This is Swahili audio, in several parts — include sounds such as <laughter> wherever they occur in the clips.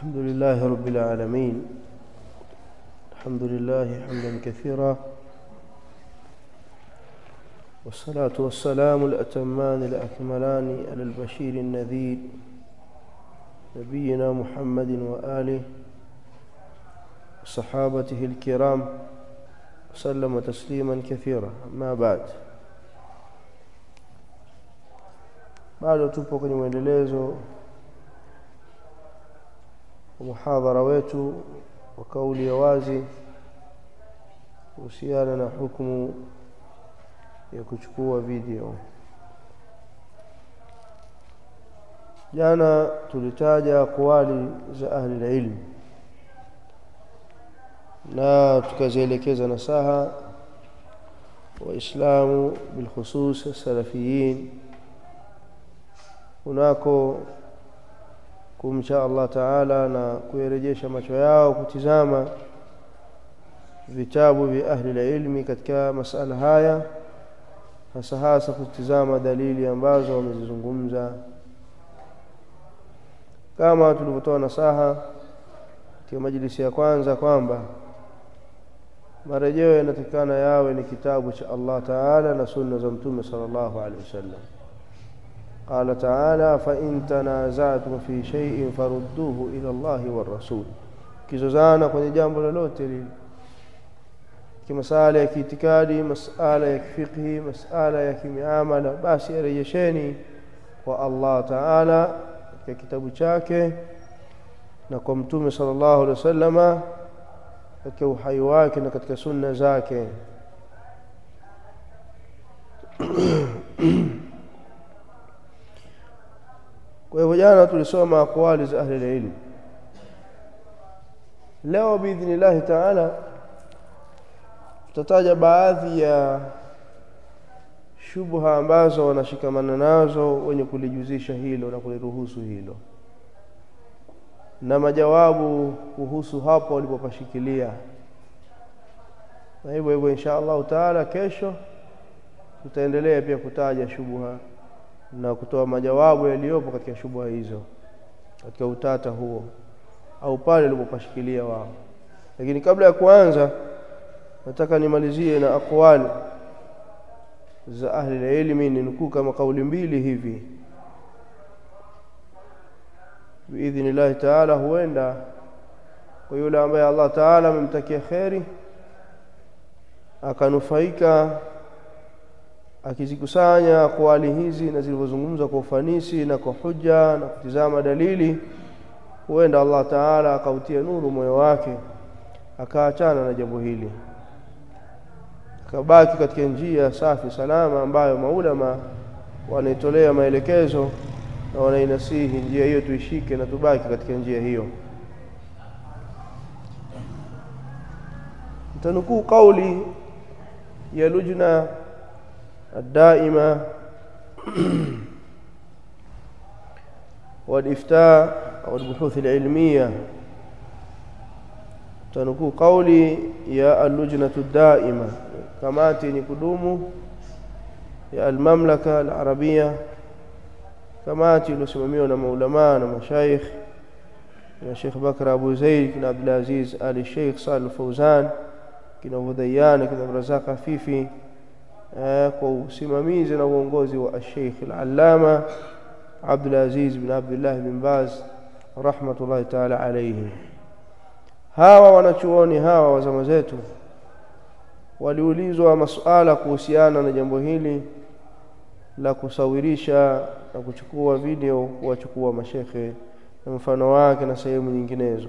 الحمد لله رب العالمين. الحمد لله حمدا كثيرا. والصلاة والسلام الأتمان الأكملان على البشير النذير نبينا محمد وآله وصحابته الكرام وسلم تسليما كثيرا. أما بعد bado tupo kwenye muhadhara wetu wa kauli ya wazi kuhusiana na hukumu ya kuchukua video. Jana tulitaja aqwali za ahli ilm na tukazielekeza nasaha waislamu bilkhusus salafiyin kunako kumcha Allah Taala na kuirejesha macho yao kutizama vitabu vya ahli ilmi katika masala haya hasa hasa kutizama dalili ambazo wamezizungumza. Kama tulivyotoa nasaha katika majlisi ya kwanza kwamba marejeo yanatakikana yawe ni kitabu cha Allah Taala na sunna za Mtume sallallahu alaihi wasallam قال تعالى فإن تنازعتم في شيء فردوه إلى الله والرسول. كيزوزانا كوني جامبو لوتيري كمسألة كيتكادي مسألة كفقه مسألة كمعاملة بس يريشيني والله تعالى ككتاب شاكي. نقمتم صلى الله عليه وسلم. كوحيواك نكتك سنة زاكي. Mm-hmm. <clears throat> <coughs> kwa hivyo jana tulisoma aqwali za ahli ilm leo biidhnillahi taala tutataja baadhi ya shubha ambazo wanashikamana nazo wenye kulijuzisha hilo na kuliruhusu hilo. Na majawabu kuhusu hapo walipopashikilia. Na hivyo hivyo insha allahu taala kesho tutaendelea pia kutaja shubha na kutoa majawabu yaliyopo katika shubha hizo katika utata huo au pale ulipopashikilia wao. Lakini kabla ya kuanza nataka nimalizie na aqwali za ahli ilmi ni kama kauli mbili hivi. Biidhnillahi taala huenda kwa yule ambaye Allah taala amemtakia kheri akanufaika akizikusanya aqwali hizi na zilizozungumzwa kwa ufanisi na kwa hujja na kutizama dalili huenda Allah taala akautia nuru moyo wake akaachana na jambo hili akabaki katika njia safi salama ambayo maulama wanaitolea maelekezo na wanainasihi njia hiyo tuishike na tubaki katika njia hiyo. Mtanukuu kauli ya lujna الدائمة والإفتاء أو البحوث العلمية. تنكو قولي يا اللجنة الدائمة. كما نكدوم يا المملكة العربية. كما نسمميون مولمان ومشايخ يا شيخ بكر أبو زيد كنا عبد العزيز آل الشيخ صالح الفوزان. كنا وذيان كنا رزاق خفيفي. Kwa usimamizi na uongozi wa Sheikh Al-Allama Abdul Aziz bin Abdullah bin Baz rahmatullahi ta'ala alayhi. Hawa wanachuoni hawa wa zama zetu waliulizwa masuala kuhusiana na jambo hili la kusawirisha na kuchukua video kuwachukua mashekhe na mfano wake na sehemu nyinginezo.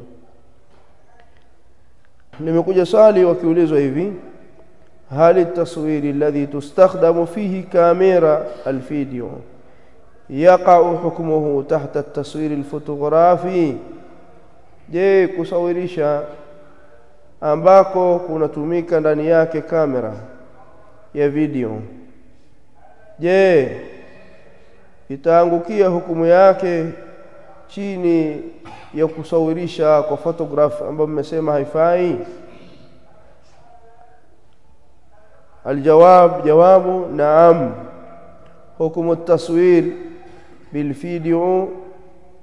Nimekuja swali wakiulizwa hivi هل التصوير الذي تستخدم فيه كاميرا الفيديو يقع حكمه تحت التصوير الفوتوغرافي je kusawirisha ambako kunatumika ndani yake kamera ya video je itaangukia hukumu yake chini ya kusawirisha kwa photograph ambayo mmesema haifai الجواب جواب نعم حكم التصوير بالفيديو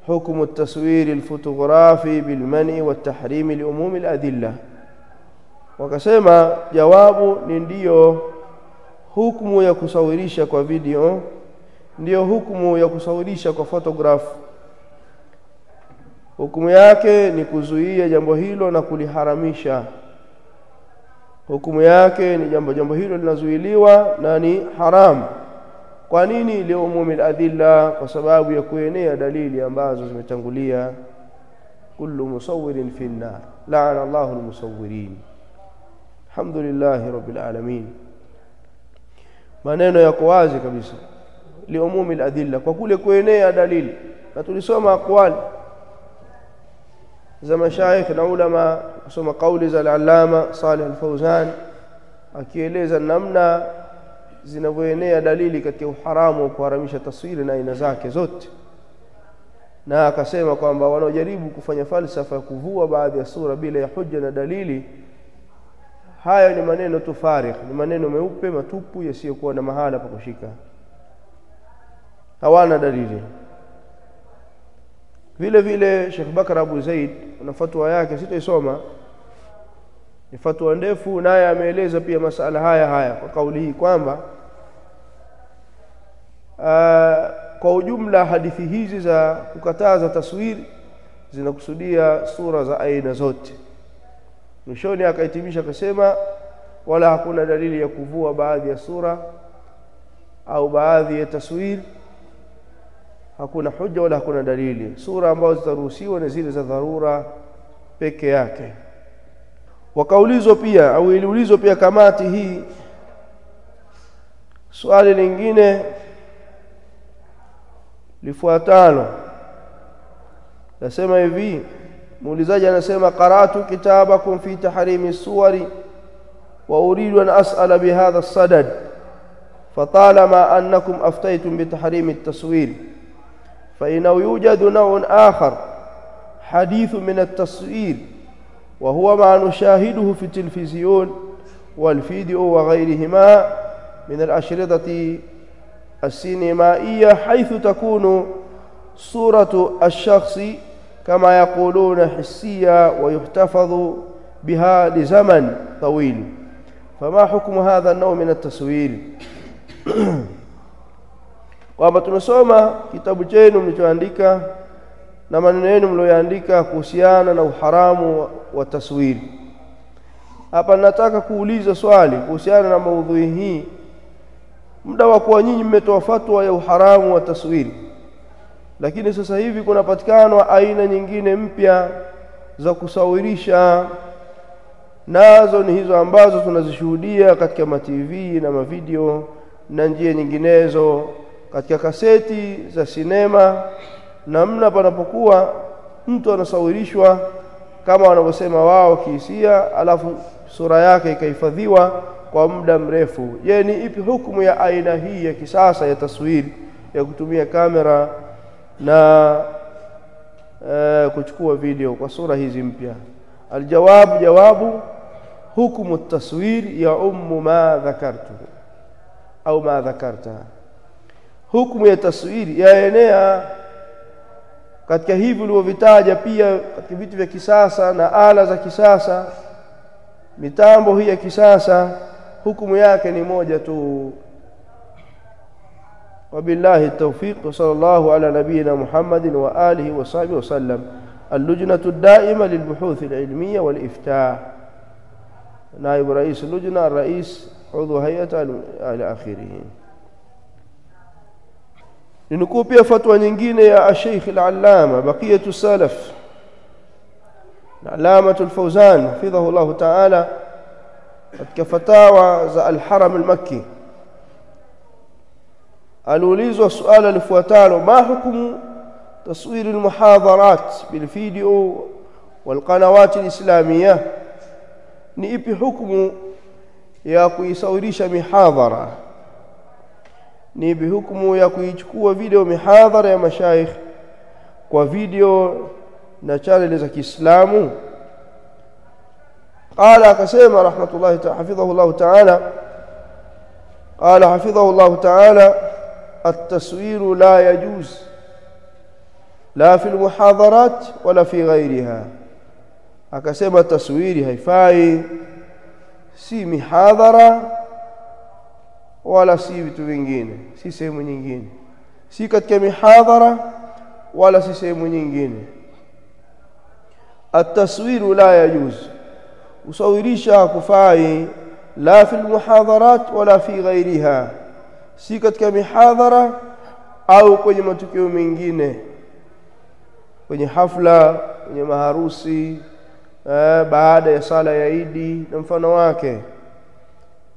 حكم التصوير الفوتوغرافي بالمنع والتحريم لعموم الأدلة wakasema jawabu ni ndiyo hukumu ya kusawirisha kwa video ndiyo hukumu ya kusawirisha kwa photograph hukumu yake ni kuzuia jambo hilo na kuliharamisha Hukumu yake ni jambo jambo hilo linazuiliwa na ni haramu kwa nini liumumi aladilla kwa sababu ya kuenea dalili ambazo zimetangulia kullu musawwirin fi nnar la'ana Allahu almusawwirin alhamdulillah rabbil alamin maneno yako wazi kabisa liumumi aladilla kwa kule kuenea dalili na tulisoma aqwali za mashaikh na ulama kusoma kauli za al-allama Salih al-Fawzan akieleza namna zinavyoenea dalili katika uharamu wa kuharamisha taswiri na aina zake zote. Na akasema kwamba wanaojaribu kufanya falsafa ya kuvua baadhi ya sura bila ya hujja na dalili hayo ni maneno tu farigh ni maneno meupe matupu yasiyokuwa na mahala pa kushika. Hawana dalili vile vile Sheikh Bakar Abu Zaid na fatwa yake sitaisoma. Ni fatwa ndefu naye ameeleza pia masala haya haya kwa kauli hii kwamba kwa ujumla hadithi hizi za kukataza taswiri zinakusudia sura za aina zote. Mwishoni akahitimisha akasema wala hakuna dalili ya kuvua baadhi ya sura au baadhi ya taswiri hakuna hujja wala hakuna dalili sura ambazo zitaruhusiwa ni zile za dharura peke yake wakaulizwa pia au iliulizwa pia kamati hii swali lingine lifuatalo nasema hivi muulizaji anasema qara'tu kitabakum fi tahrimi suwari wa uridu an as'ala bihadha as-sadad فطالما أنكم أفتيتم بتحريم التصوير فإنه يوجد نوع آخر حديث من التصوير وهو ما نشاهده في التلفزيون والفيديو وغيرهما من الأشرطة السينمائية حيث تكون صورة الشخص كما يقولون حسية ويحتفظ بها لزمن طويل. فما حكم هذا النوع من التصوير؟ <clears throat> kwamba tumesoma kitabu chenu mlichoandika na maneno yenu mlioandika kuhusiana na uharamu wa taswiri. Hapa nataka kuuliza swali kuhusiana na maudhui hii. Muda wa kuwa nyinyi mmetoa fatwa ya uharamu wa taswiri. Lakini sasa hivi kunapatikana aina nyingine mpya za kusawirisha. Nazo ni hizo ambazo tunazishuhudia katika mativi na mavideo na njia nyinginezo katika kaseti za sinema namna panapokuwa mtu anasawirishwa kama wanavyosema wao kihisia alafu sura yake ikahifadhiwa kwa muda mrefu. Je ni ipi hukumu ya aina hii ya kisasa ya taswiri ya kutumia kamera na e, kuchukua video kwa sura hizi mpya? Aljawabu jawabu hukumu taswiri ya ummu ma dhakartu au ma dhakarta hukumu ya taswiri yaenea katika hivi ulivyovitaja pia katika vitu vya kisasa na ala za kisasa mitambo hii ya kisasa hukumu yake ni moja tu. وبالله التوفيق وصلى الله على نبينا محمد وآله وصحبه وسلم اللجنة الدائمة للبحوث العلمية والإفتاء نائب رئيس اللجنة الرئيس عضو هيئة إلى آخره لنقول بها فتوى نجينة يا الشيخ العلامة بقية السلف العلامة الفوزان حفظه الله تعالى فتاوى الحرم المكي أنوليز السؤال الفوتان ما حكم تصوير المحاضرات بالفيديو والقنوات الإسلامية نئب حكم يا كويسوريش محاضره ni bihukumu ya kuichukua video mihadhara ya mashaikh kwa video na chaneli za Kiislamu. Qala akasema rahmatullahi hafidhahu Allah ta'ala qala hafidhahu Allah ta'ala at-taswir la yajuz la fi al-muhadharat wala fi ghayriha. Akasema taswiri haifai si mihadhara wala si vitu vingine si sehemu nyingine si katika mihadhara wala si sehemu nyingine التصوير لا يجوز usawirisha kufai la fi almuhadharat wala fi ghairiha si katika mihadhara au kwenye matukio mengine kwenye hafla kwenye maharusi eh, baada ya sala ya Idi na mfano wake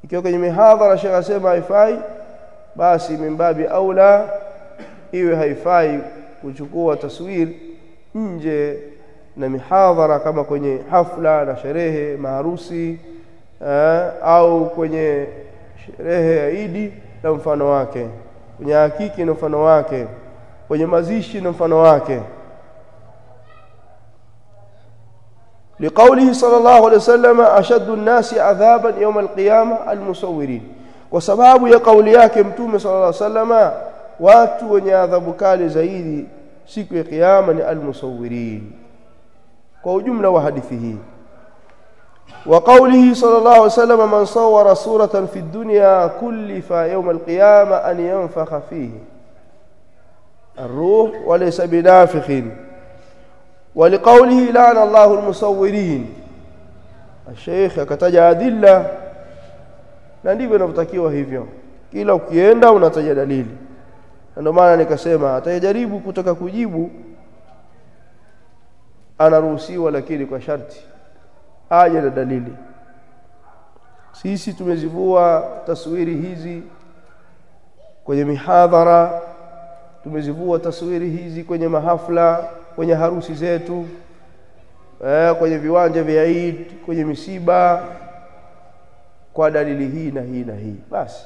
ikiwa kwenye mihadhara shekha asema haifai basi mimbabi aula iwe haifai kuchukua taswir nje na mihadhara kama kwenye hafla na sherehe maharusi eh, au kwenye sherehe ya Idi na mfano wake. Kwenye hakiki na mfano wake. Kwenye mazishi na mfano wake لقوله صلى الله عليه وسلم أشد الناس عذابا يوم القيامة المصورين kwa sababu ya kauli yake mtume sallallahu salama watu wenye adhabu kali zaidi siku ya kiyama ni almusawirin kwa ujumla wa hadithi hii wa qawlihi sallallahu alayhi wasallam man sawwara suratan fi dunya kullifa yawm alqiyama an yanfakha fihi الروح وليس بنافخ ولقوله لعن الله المصورين الشيخ akataja adilla na ndivyo inavyotakiwa hivyo kila ukienda unataja dalili ndio maana nikasema atajaribu kutaka kujibu anaruhusiwa lakini kwa sharti aje na dalili sisi tumezivua taswiri hizi kwenye mihadhara tumezivua taswiri hizi kwenye mahafla kwenye harusi zetu eh, kwenye viwanja vya Eid kwenye misiba kwa dalili hii na hii na hii. Basi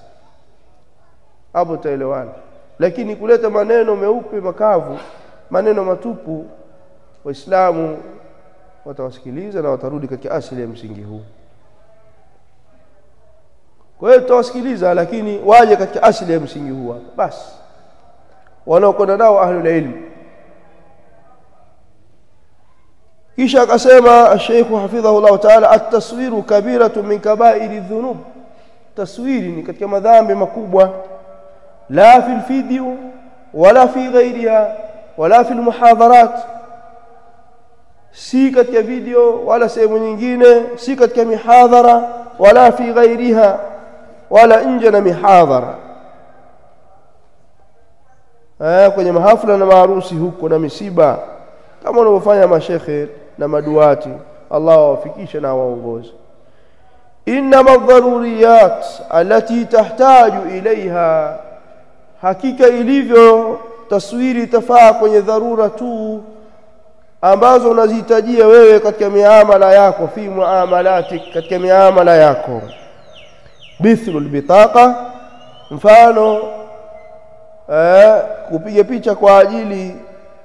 hapo taelewana lakini kuleta maneno meupe makavu maneno matupu waislamu watawasikiliza na watarudi katika asili ya msingi huu. Kwa hiyo tutawasikiliza lakini waje katika asili ya msingi huu hapa. Basi wanaokwenda nao ahlul ilm kisha akasema Sheikh hafidhahu Allah Ta'ala at-taswiru kabiratu min kaba'iri dhunub taswiri ni katika madhambi makubwa la fil video wala fi ghairiha wala fil muhadharat si katika video wala sehemu nyingine si katika mihadhara wala fi ghairiha wala nje na mihadhara eh kwenye mahafla na maharusi huko na misiba kama wanavyofanya mashekhe na maduati. Allah awafikishe na waongoze inma ad-daruriyat allati tahtaju ilaiha hakika ilivyo taswiri itafaa kwenye dharura tu ambazo unazihitajia wewe katika miamala yako fi muamalatik katika miamala yako. Mithlu albitaqa mfano eh, kupiga picha kwa ajili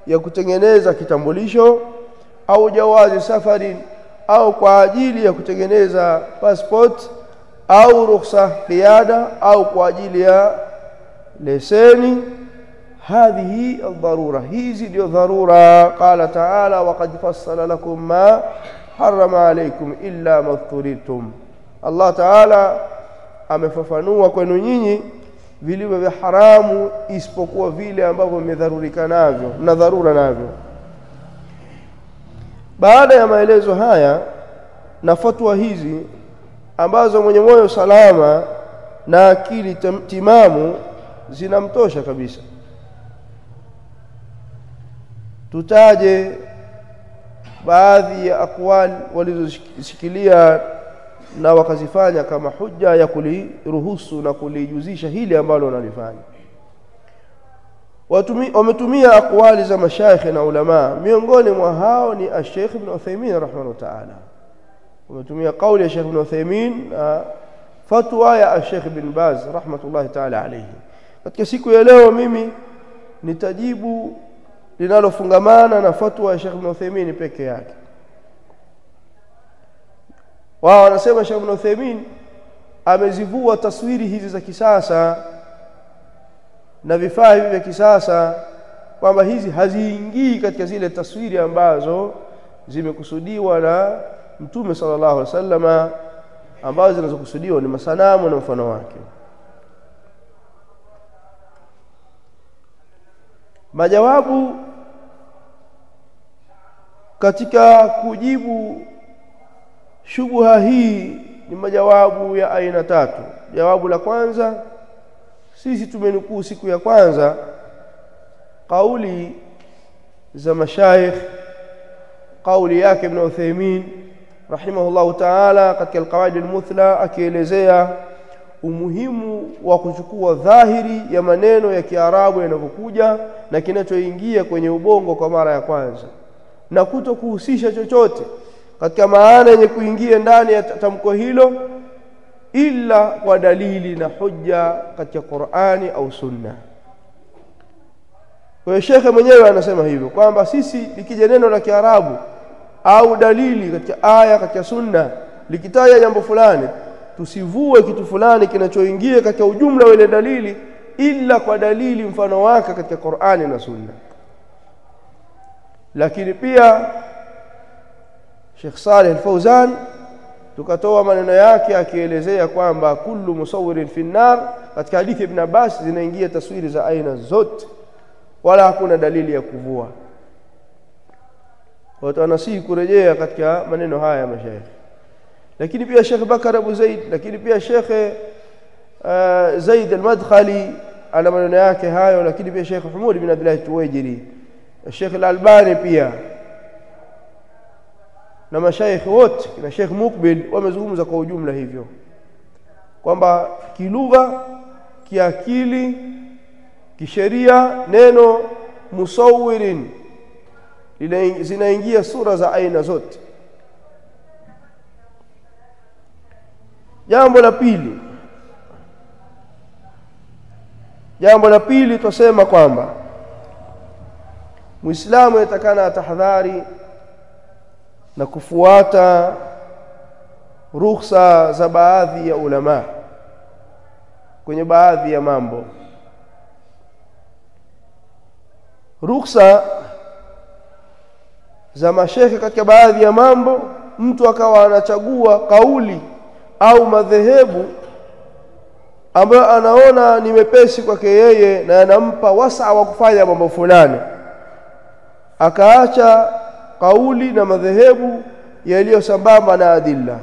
ya kutengeneza kitambulisho au jawazi safari au kwa ajili ya kutengeneza passport au ruhusa kiada au kwa ajili ya leseni hadhihi dharura. Hizi ndio dharura. Qala taala waqad fassala lakum ma harrama alaykum illa mafturitum Allah taala amefafanua kwenu nyinyi vilivyo vya haramu isipokuwa vile ambavyo mmedharurika navyo na dharura navyo baada ya maelezo haya na fatwa hizi ambazo mwenye moyo salama na akili timamu zinamtosha kabisa. Tutaje baadhi ya akwali walizoshikilia na wakazifanya kama hujja ya kuliruhusu na kulijuzisha hili ambalo wanalifanya wametumia akwali za mashaikh na ulama. Miongoni mwa hao ni Sheikh Ibn Uthaymeen rahimahullah ta'ala. Wametumia kauli ya Sheikh Ibn Uthaymeen na fatwa ya Sheikh Ibn Baz rahmatullahi ta'ala alayhi. Katika siku ya leo mimi nitajibu linalofungamana na fatwa ya Sheikh Ibn Uthaymeen peke yake. Wao wanasema Sheikh Ibn Uthaymeen amezivua taswiri hizi za kisasa na vifaa hivi vya kisasa kwamba hizi haziingii katika zile taswiri ambazo zimekusudiwa na mtume sallallahu alaihi wasallama ambazo zinazokusudiwa ni masanamu na mfano wake. Majawabu katika kujibu shubha hii ni majawabu ya aina tatu. Jawabu la kwanza sisi tumenukuu siku ya kwanza kauli za mashaikh kauli yake ibn Uthaymeen rahimahullahu ta'ala katika alqawaid almuthla akielezea umuhimu wa kuchukua dhahiri ya maneno ya Kiarabu yanavyokuja na kinachoingia kwenye ubongo kwa mara ya kwanza na kutokuhusisha chochote katika maana yenye kuingia ndani ya tamko hilo ila kwa dalili na hujja katika Qur'ani au Sunna. Kwa hiyo shekhe mwenyewe anasema hivyo kwamba sisi likija neno la Kiarabu au dalili katika aya katika Sunna likitaja jambo fulani tusivue kitu fulani kinachoingia katika ujumla wa ile dalili ila kwa dalili mfano wake katika Qur'ani na Sunna. Lakini pia Sheikh Saleh Al-Fauzan tukatoa maneno yake akielezea kwamba kullu musawirin fi nar katika hadithi ibn Abbas zinaingia taswiri za aina zote wala hakuna dalili ya kuvua. Watu kurejea katika maneno haya ya mashaikh. Lakini pia Sheikh Bakar Abu Zaid lakini pia Sheikh uh, Zaid al-Madkhali ana maneno yake hayo lakini pia Sheikh Humud bin Abdullah Tuwajiri Sheikh Al-Albani pia na mashaikh wote na Sheikh Mukbil wamezungumza kwa ujumla hivyo. Kwamba kilugha kiakili kisheria neno musawirin zinaingia sura za aina zote. Jambo la pili jambo la pili twasema kwamba muislamu yatakana atahadhari na kufuata ruhusa za baadhi ya ulama kwenye baadhi ya mambo. Ruhusa za mashehe katika baadhi ya mambo mtu akawa anachagua kauli au madhehebu ambayo anaona ni mepesi kwake yeye na anampa wasa wa kufanya mambo fulani. Akaacha kauli na madhehebu yaliyo sambamba na adilla.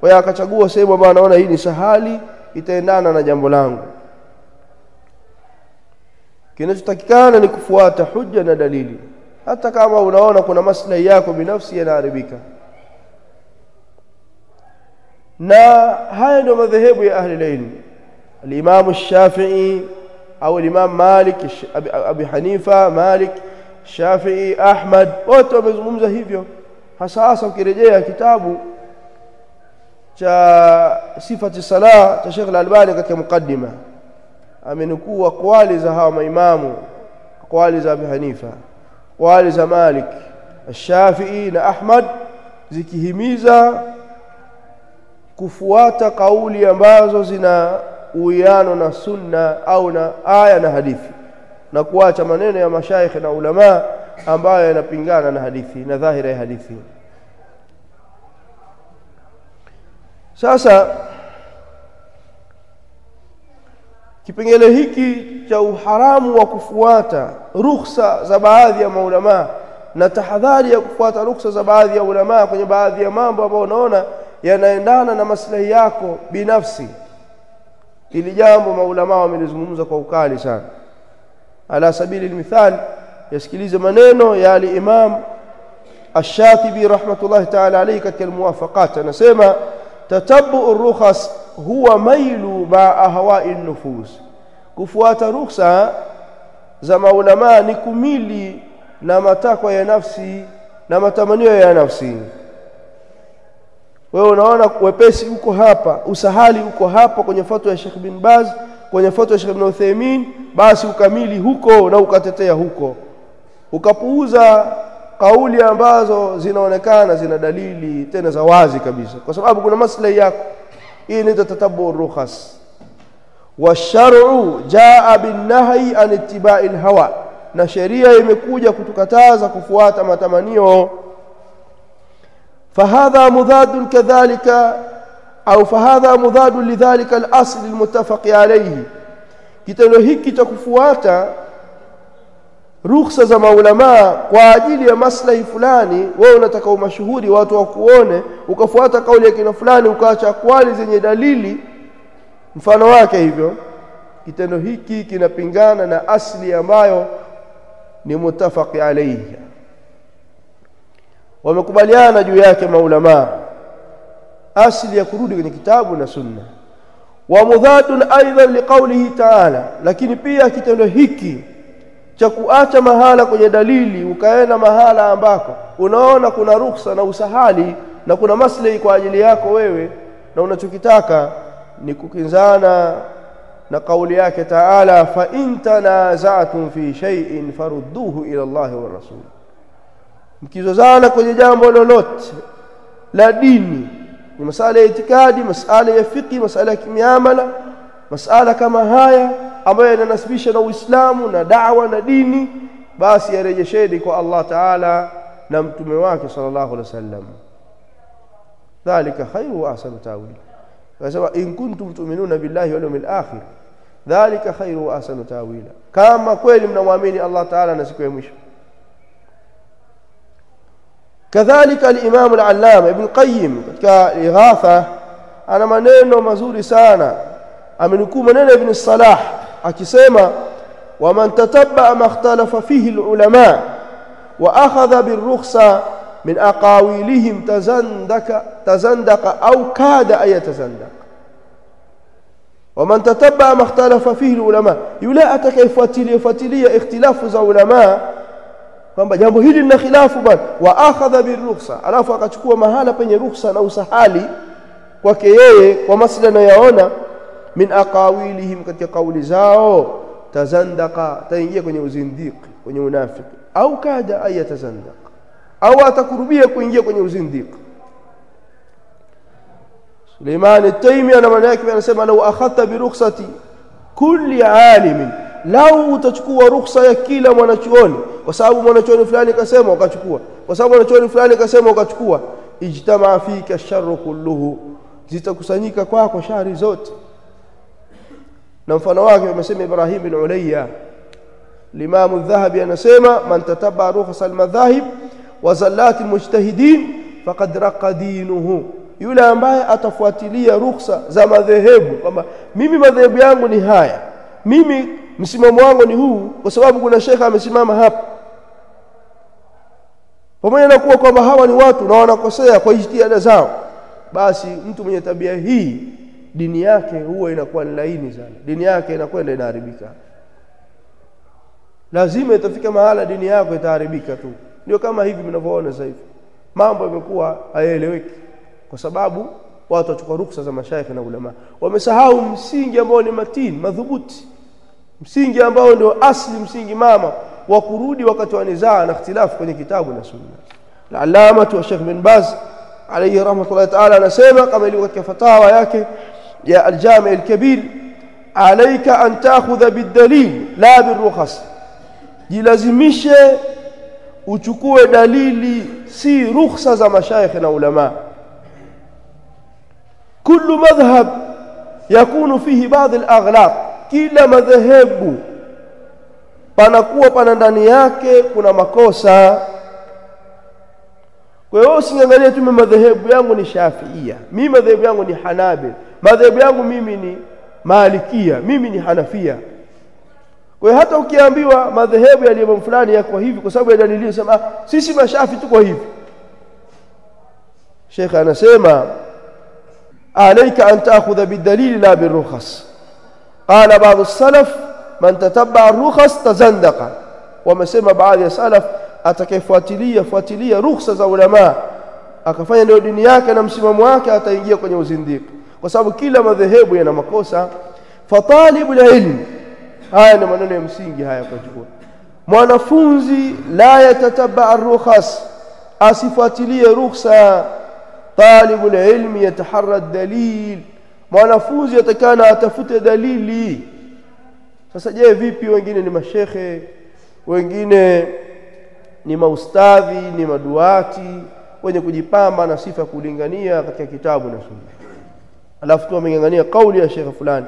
Kwa hiyo akachagua sehemu ambayo anaona hii ni sahali itaendana na jambo langu. Kinachotakikana ni kufuata hujja na dalili. Hata kama unaona kuna maslahi yako binafsi yanaharibika. Na haya ndio madhehebu ya ahli ilm. al-Imam Shafi'i au al-Imam Malik Abi Hanifa Malik Shafi'i Ahmad wote wamezungumza hivyo. Hasa hasa ukirejea kitabu cha sifati salah cha Sheikh Al-Albani katika mukaddima amenukuu aqwali za hawa maimamu kwali za Abi Hanifa kwali za Malik Shafi'i na Ahmad zikihimiza kufuata kauli ambazo zina uwiano na sunna au na aya na hadithi na kuacha maneno ya mashaikh na ulama ambayo yanapingana na hadithi na dhahira ya hadithi. Sasa kipengele hiki cha uharamu wa kufuata rukhsa za baadhi ya maulama na tahadhari ya kufuata rukhsa za baadhi ya ulama kwenye baadhi ya mambo ambayo unaona yanaendana na maslahi yako binafsi ili jambo maulama wamelizungumza kwa ukali sana ala sabili almithal yasikilize maneno ya al-imam ash-shatibi rahmatullahi ta'ala alayhi katika almuwafaqat. Anasema tatabbu ar-rukhas huwa mailu ma ahwa'i an-nufus kufuata rukhsa za maulama ni kumili na matakwa ya nafsi na matamanio ya nafsi. Wewe unaona wepesi uko hapa usahali uko hapa kwenye fatwa ya Sheikh bin Baz kwenye fatwa ya Sheikh bin Uthaymeen basi ukamili huko na ukatetea huko. Ukapuuza kauli ambazo zinaonekana zina dalili tena za wazi kabisa. Kwa sababu kuna maslahi yako. Hii ni tatabu rukhas. Washar'u jaa binnahi an ittiba'i hawa. Na sheria imekuja kutukataza kufuata matamanio. Fahadha mudhadun kadhalika au fahadha mudhadun lidhalika al-asl al-muttafaq alayhi kitendo hiki cha kufuata ruhusa za maulamaa kwa ajili ya maslahi fulani wewe unataka umashuhuri watu wakuone ukafuata kauli ya kina fulani ukaacha kwali zenye dalili mfano wake hivyo kitendo hiki kinapingana na asli ambayo ni mutafaki alayhi. Wamekubaliana juu yake maulamaa asli ya kurudi kwenye kitabu na sunna wa mudhadun aidan liqaulihi ta'ala lakini pia kitendo hiki cha kuacha mahala kwenye dalili ukaenda mahala ambako unaona kuna ruhusa na usahali na kuna maslahi kwa ajili yako wewe na unachokitaka ni kukinzana na kauli yake Taala fa in fi shay'in farudduhu ila Allah wa rasul. Mkizozana kwenye jambo lolote la dini ni masala ya itikadi masala ya fiqi masala ya kimiamala masala kama haya ambayo yananasibisha na Uislamu na da'wa na dini basi yarejesheni kwa Allah Taala na mtume wake sallallahu alaihi wasallam dhalika khairu wa ahsanu ta'wila Anasema in kuntum tu'minuna billahi wal yawmil akhir dhalika khairu wa ta'wila kama kweli mnamwamini Allah Ta'ala na siku ya mwisho كذلك الإمام العلام ابن القيم كإغاثة أنا منينو مزوري سانا أمنكو منين ابن الصلاح أكسيما ومن تتبع ما اختلف فيه العلماء وأخذ بالرخصة من أقاويلهم تزندك, تزندق أو كاد أن يتزندق. ومن تتبع ما اختلف فيه العلماء يلا أتك إفاتلي إفاتلي اختلاف ذا kwamba jambo hili lina khilafu bwana wa akhadha birukhsa alafu akachukua mahala penye rukhsa na usahali kwake yeye kwa maslahi anayoona min aqawilihim katika kauli zao tazandaka taingia kwenye uzindiki kwenye unafiki au kada ayatazandaka au atakurubia kuingia kwenye uzindiki Suleiman at-Taymi ana maana yake anasema lau akhadha bi rukhsati kulli alimin lau utachukua rukhsa ya kila mwanachuoni kwa sababu mwanachuoni fulani kasema ukachukua kwa sababu mwanachuoni fulani kasema ukachukua ijtama fika sharru kulluhu zitakusanyika kwako shari zote na mfano wake amesema Ibrahim bin Ulayya Imam adh-Dhahabi anasema man tatabba rukhsa al-madhahib wa zallati mujtahidin faqad raqa dinuhu yule ambaye atafuatilia rukhsa za madhehebu kwamba mimi madhehebu yangu ni haya mimi msimamo wangu ni huu kwa sababu kuna shekhe amesimama hapa pamoja na kuwa kwamba hawa ni watu na wanakosea kwa jitihada zao basi mtu mwenye tabia hii dini yake huwa inakuwa ni laini sana. Dini yake inakwenda inaharibika. Lazima itafika mahala dini yako itaharibika tu. Ndio kama hivi mnavyoona sasa hivi. Mambo yamekuwa hayaeleweki. Kwa sababu watu wachukua ruksa za mashaikh na ulama. Wamesahau msingi ambao ni matini madhubuti. Msingi ambao ndio asli msingi mama wa kurudi wakati wa nizaa na ikhtilafu kwenye kitabu na sunna al-allama wa Sheikh bin Baz alayhi rahmatullahi ta'ala anasema kama ilivyo katika fatawa yake ya al-Jami' al-Kabir alayka an ta'khudha bid-dalil la bir-rukhas jilazimishe uchukue dalili si rukhsa za mashaikh na ulama kullu madhhab yakunu fihi baadhi al-aghlaq kila madhehebu panakuwa pana ndani yake kuna makosa. Kwa hiyo usiangalie tu madhehebu yangu ni Shafiia mimi madhehebu yangu ni Hanabi madhehebu yangu mimi ni Malikia mimi ni Hanafia. Kwa hiyo hata ukiambiwa madhehebu ya Imam fulani yako hivi kwa sababu ya dalili sema sisi mashafi tuko hivi. Sheikh anasema alayka an ta'khudha bidalili la birukhas qala ba'd as-salaf man tatabba ar-rukhas tazandaqa wamesema baadhi ya salaf atakayefuatilia fuatilia rukhsa za ulama akafanya ndio dini yake na msimamo wake ataingia kwenye uzindiki kwa sababu kila madhehebu yana makosa fatalibu ilm haya ni maneno ya msingi haya kwa chukua mwanafunzi la yatatabba ar-rukhas asifuatilie rukhsa talibu ilmi yataharra dalil mwanafunzi atakana atafute dalili sasa je vipi wengine ni mashekhe wengine ni maustadhi ni maduati wenye kujipamba na sifa ya kulingania katika kitabu na sunna? Alafu tu wamengangania kauli ya shekhe fulani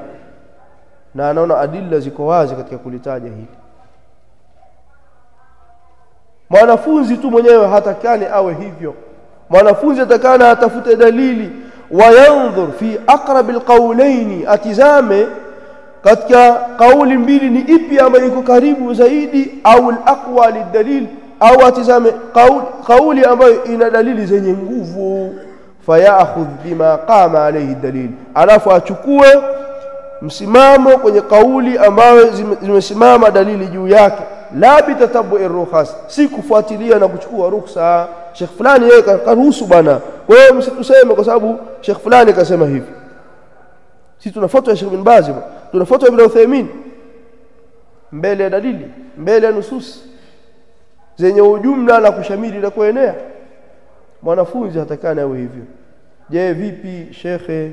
na anaona adilla ziko wazi katika kulitaja hili. Mwanafunzi tu mwenyewe hatakani awe hivyo. Mwanafunzi atakana atafute dalili. Wayandhur fi aqrabil qawlaini, atizame katika kauli mbili ni ipi ambayo iko karibu zaidi? Au alaqwa lidalil au atizame kauli, kauli ambayo ina dalili zenye nguvu. Fayakhudh bima qama alayhi dalil. Alafu achukue msimamo kwenye kauli ambayo zimesimama dalili juu yake. La bitatabu'i rukhas si kufuatilia na kuchukua ruksa. Sheikh fulani yeye karuhusu bwana. Kwa hiyo msituseme kwa sababu Sheikh fulani kasema hivi. Sisi tuna fatwa ya Sheikh bin Baz tuna fatwa ya Ibn Uthaymeen mbele ya dalili mbele ya nusus. Zenye ujumla na kushamiri na kuenea. Mwanafunzi hatakana awe hivyo. Je vipi shekhe?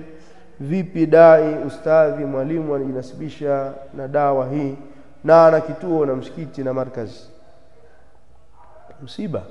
Vipi dai ustadhi mwalimu anajinasibisha na dawa hii na ana kituo na msikiti na markazi msiba